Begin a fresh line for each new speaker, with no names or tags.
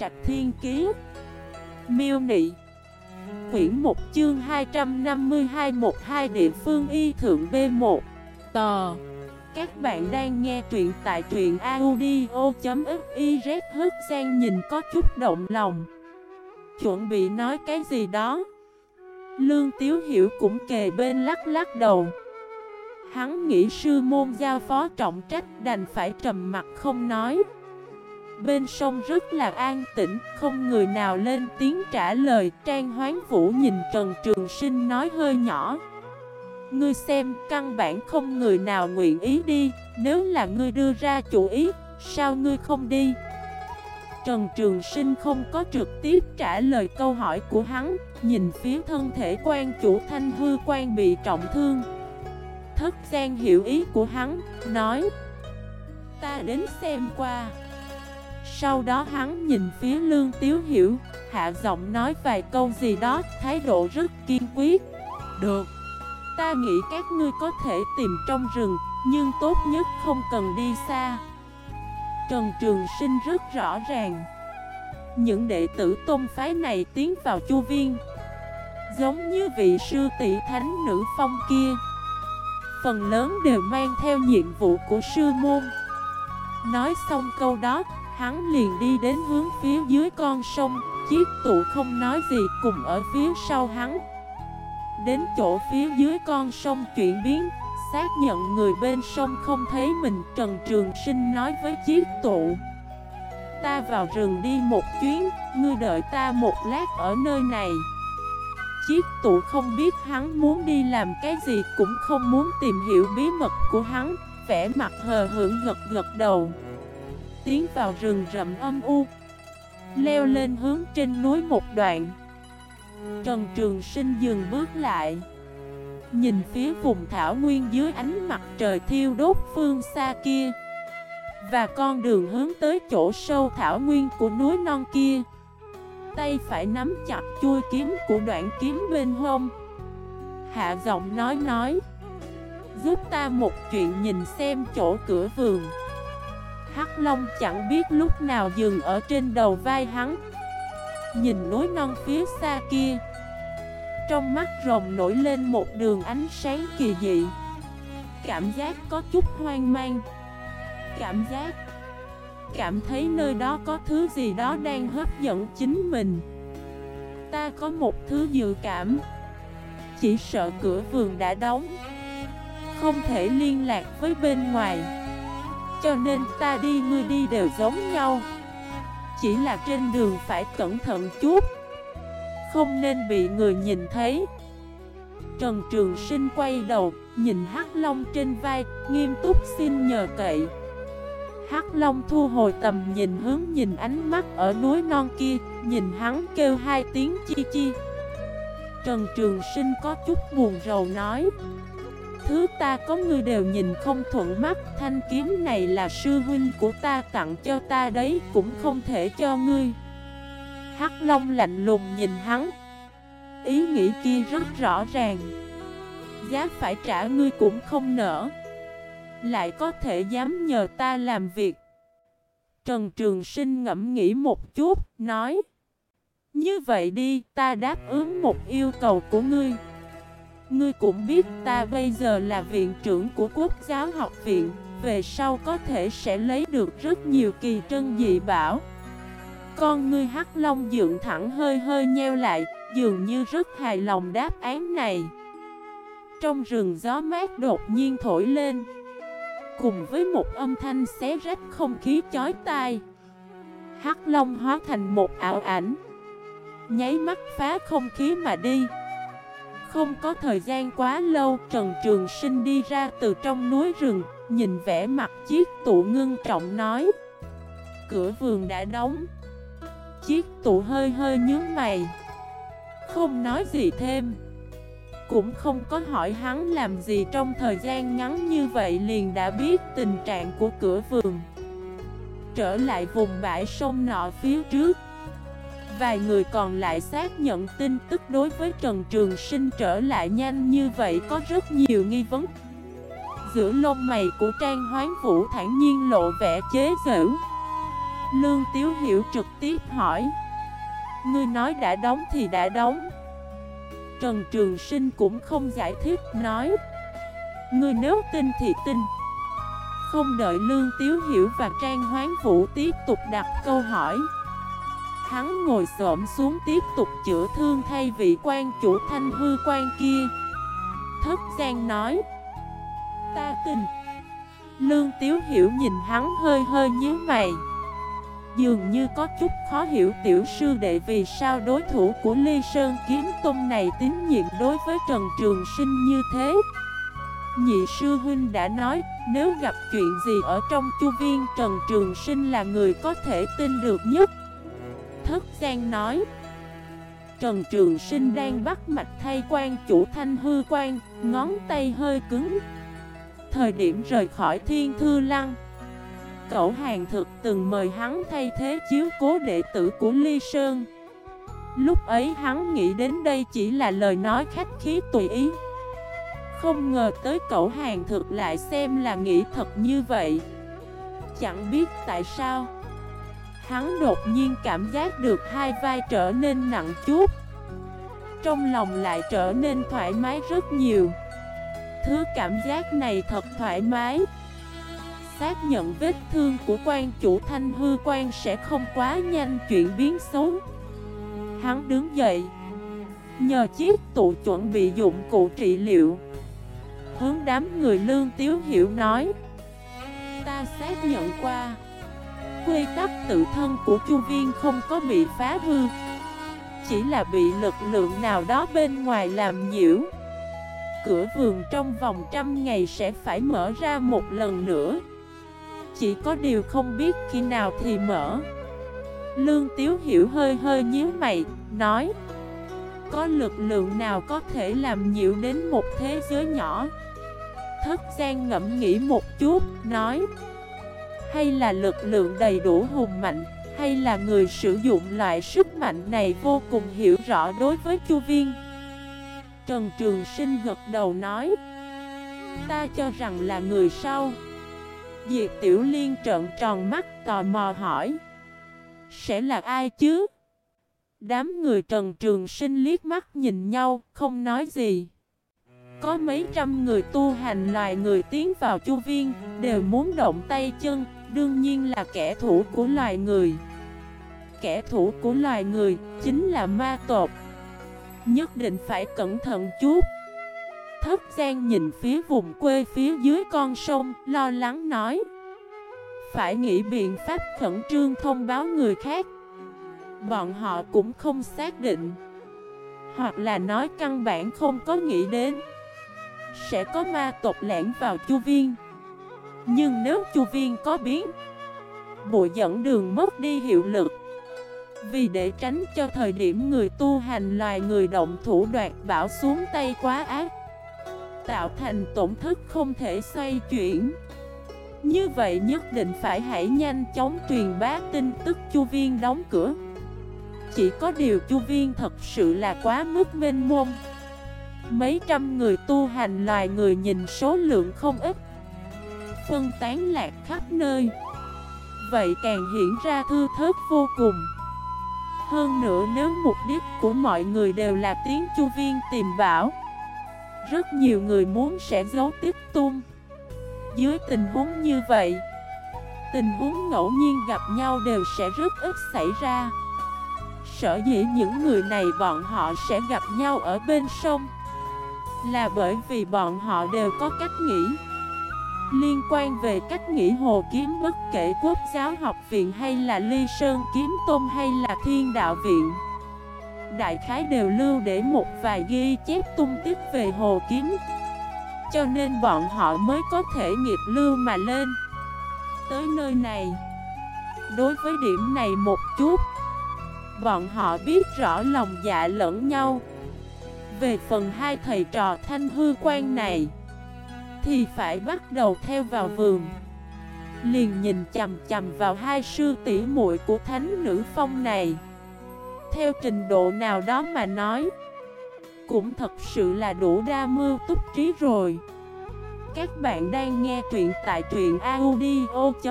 Trạch Thiên Kiế Miêu Nị. Quyển 1 chương 252 một hai, địa phương y thượng B1 Tò. Các bạn đang nghe truyện tại truyện audio.xyz Hức sang nhìn có chút động lòng. Chuẩn bị nói cái gì đó? Lương Tiếu Hiểu cũng kề bên lắc lắc đầu. Hắn nghĩ sư môn giao phó trọng trách đành phải trầm mặt không nói. Bên sông rất là an tĩnh, không người nào lên tiếng trả lời. Trang Hoán Vũ nhìn Trần Trường Sinh nói hơi nhỏ. Ngươi xem, căn bản không người nào nguyện ý đi. Nếu là ngươi đưa ra chủ ý, sao ngươi không đi? Trần Trường Sinh không có trực tiếp trả lời câu hỏi của hắn. Nhìn phía thân thể quan chủ thanh hư quan bị trọng thương. Thất gian hiểu ý của hắn, nói Ta đến xem qua. Sau đó hắn nhìn phía lương tiếu hiểu, Hạ giọng nói vài câu gì đó, Thái độ rất kiên quyết. Được, Ta nghĩ các ngươi có thể tìm trong rừng, Nhưng tốt nhất không cần đi xa. Trần Trường Sinh rất rõ ràng. Những đệ tử tôn phái này tiến vào chu viên, Giống như vị sư tỷ thánh nữ phong kia. Phần lớn đều mang theo nhiệm vụ của sư môn. Nói xong câu đó Hắn liền đi đến hướng phía dưới con sông, Chiếc tụ không nói gì cùng ở phía sau hắn. Đến chỗ phía dưới con sông chuyển biến, Xác nhận người bên sông không thấy mình, Trần Trường Sinh nói với chiếc tụ. Ta vào rừng đi một chuyến, Ngươi đợi ta một lát ở nơi này. Chiếc tụ không biết hắn muốn đi làm cái gì Cũng không muốn tìm hiểu bí mật của hắn, Vẻ mặt hờ hưởng gật gật đầu. Tiến vào rừng rậm âm u, Leo lên hướng trên núi một đoạn. Trần Trường Sinh dừng bước lại, Nhìn phía vùng thảo nguyên dưới ánh mặt trời thiêu đốt phương xa kia Và con đường hướng tới chỗ sâu thảo nguyên của núi non kia. Tay phải nắm chặt chui kiếm của đoạn kiếm bên hông. Hạ giọng nói nói, Giúp ta một chuyện nhìn xem chỗ cửa vườn. Hắc Long chẳng biết lúc nào dừng ở trên đầu vai hắn. Nhìn núi non phía xa kia, Trong mắt rồng nổi lên một đường ánh sáng kỳ dị. Cảm giác có chút hoang mang. Cảm giác, Cảm thấy nơi đó có thứ gì đó đang hấp dẫn chính mình. Ta có một thứ dự cảm. Chỉ sợ cửa vườn đã đóng, Không thể liên lạc với bên ngoài. Cho nên ta đi, ngươi đi đều giống nhau. Chỉ là trên đường phải cẩn thận chút. Không nên bị người nhìn thấy. Trần Trường Sinh quay đầu, Nhìn Hắc Long trên vai, Nghiêm túc xin nhờ cậy. Hắc Long thu hồi tầm nhìn hướng nhìn ánh mắt ở núi non kia, Nhìn hắn kêu hai tiếng chi chi. Trần Trường Sinh có chút buồn rầu nói Thứ ta có người đều nhìn không thuận mắt Thanh kiếm này là sư huynh của ta tặng cho ta đấy Cũng không thể cho ngươi. Hắc Long lạnh lùng nhìn hắn. Ý nghĩ kia rất rõ ràng. Giá phải trả ngươi cũng không nỡ lại có thể dám nhờ ta làm việc. Trần Trường Sinh ngẫm nghĩ một chút, nói. Như vậy đi, ta đáp ứng một yêu cầu của ngươi. Ngươi cũng biết ta bây giờ là viện trưởng của Quốc giáo học viện, Về sau có thể sẽ lấy được rất nhiều kỳ trân dị bảo. Con ngươi hắc long dựng thẳng hơi hơi nheo lại, Dường như rất hài lòng đáp án này. Trong rừng gió mát đột nhiên thổi lên, Cùng với một âm thanh xé rách không khí chói tai. Hắc Long hóa thành một ảo ảnh, Nháy mắt phá không khí mà đi. Không có thời gian quá lâu, Trần Trường Sinh đi ra từ trong núi rừng, Nhìn vẻ mặt chiếc tụ ngưng trọng nói. Cửa vườn đã đóng. Chiếc tụ hơi hơi nhớ mày. Không nói gì thêm. Cũng không có hỏi hắn làm gì trong thời gian ngắn như vậy liền đã biết tình trạng của cửa vườn. Trở lại vùng bãi sông nọ phía trước Vài người còn lại xác nhận tin tức đối với Trần Trường Sinh trở lại nhanh như vậy có rất nhiều nghi vấn. Giữa lông mày của Trang Hoán Vũ thản nhiên lộ vẻ chế giễu. Lương Tiếu Hiểu trực tiếp hỏi, Ngươi nói đã đóng thì đã đóng. Trần Trường Sinh cũng không giải thích, nói, Ngươi nếu tin thì tin. Không đợi Lương Tiếu Hiểu và Trang Hoán Vũ tiếp tục đặt câu hỏi Hắn ngồi xổm xuống tiếp tục chữa thương thay vị quan chủ thanh hư quan kia. Thất Giang nói, Ta tin Lương Tiếu Hiểu nhìn hắn hơi hơi nhíu mày. Dường như có chút khó hiểu tiểu sư đệ vì sao đối thủ của Ly Sơn Kiếm Tông này tín nhiệm đối với Trần Trường Sinh như thế? Nhị sư huynh đã nói, nếu gặp chuyện gì ở trong chu viên, Trần Trường Sinh là người có thể tin được nhất. Thất gian nói. Trần Trường Sinh đang bắt mạch thay quan chủ thanh hư quan, Ngón tay hơi cứng. Thời điểm rời khỏi thiên thư lăng, Cậu hàng thực từng mời hắn thay thế chiếu cố đệ tử của Ly Sơn. Lúc ấy hắn nghĩ đến đây chỉ là lời nói khách khí tùy ý. Không ngờ tới cậu hàng thực lại xem là nghĩ thật như vậy. Chẳng biết tại sao Hắn đột nhiên cảm giác được hai vai trở nên nặng chút. Trong lòng lại trở nên thoải mái rất nhiều. Thứ cảm giác này thật thoải mái. Xác nhận vết thương của quan chủ thanh hư quan sẽ không quá nhanh chuyển biến xấu. Hắn đứng dậy, Nhờ chiếc tụ chuẩn bị dụng cụ trị liệu. Hướng đám người lương tiếu hiểu nói, Ta xác nhận qua. Quy tắc tự thân của chu viên không có bị phá hư. Chỉ là bị lực lượng nào đó bên ngoài làm nhiễu. Cửa vườn trong vòng trăm ngày sẽ phải mở ra một lần nữa. Chỉ có điều không biết khi nào thì mở. Lương Tiếu Hiểu hơi hơi nhíu mày, nói Có lực lượng nào có thể làm nhiễu đến một thế giới nhỏ? Thất gian ngẫm nghĩ một chút, nói hay là lực lượng đầy đủ hùng mạnh Hay là người sử dụng loại sức mạnh này vô cùng hiểu rõ đối với chu viên? Trần Trường Sinh gật đầu nói Ta cho rằng là người sau. Diệp Tiểu Liên trợn tròn mắt tò mò hỏi Sẽ là ai chứ? Đám người Trần Trường Sinh liếc mắt nhìn nhau, không nói gì. Có mấy trăm người tu hành loài người tiến vào chu viên Đều muốn động tay chân đương nhiên là kẻ thủ của loài người. Kẻ thủ của loài người chính là ma tộc. Nhất định phải cẩn thận chút. Thất Giang nhìn phía vùng quê phía dưới con sông, Lo lắng nói. Phải nghĩ biện pháp khẩn trương thông báo người khác. Bọn họ cũng không xác định. Hoặc là nói căn bản không có nghĩ đến. Sẽ có ma tộc lẻn vào chu viên nhưng nếu chu viên có biến, Bộ dẫn đường mất đi hiệu lực. Vì để tránh cho thời điểm người tu hành loài người động thủ đoạt bảo xuống tay quá ác, Tạo thành tổn thất không thể xoay chuyển. Như vậy nhất định phải hãy nhanh chóng truyền bá tin tức chu viên đóng cửa. Chỉ có điều chu viên thật sự là quá mức mênh mông. Mấy trăm người tu hành loài người nhìn số lượng không ít phân tán lạc khắp nơi. Vậy càng hiện ra thư thớt vô cùng. Hơn nữa nếu mục đích của mọi người đều là tiếng chu viên tìm bảo, Rất nhiều người muốn sẽ giấu tiếp tung. Dưới tình huống như vậy, Tình huống ngẫu nhiên gặp nhau đều sẽ rất ít xảy ra. Sở dĩ những người này bọn họ sẽ gặp nhau ở bên sông Là bởi vì bọn họ đều có cách nghĩ. Liên quan về cách nghĩ hồ kiếm bất kể quốc giáo học viện hay là ly sơn kiếm tôn hay là thiên đạo viện. Đại khái đều lưu để một vài ghi chép tung tích về hồ kiếm. Cho nên bọn họ mới có thể nghiệp lưu mà lên. Tới nơi này, Đối với điểm này một chút, Bọn họ biết rõ lòng dạ lẫn nhau. Về phần hai thầy trò thanh hư quan này thì phải bắt đầu theo vào vườn. Liền nhìn chầm chầm vào hai sư tỷ muội của thánh nữ phong này. Theo trình độ nào đó mà nói, Cũng thật sự là đủ đa mưu túc trí rồi. Các bạn đang nghe truyện tại truyện audio.fif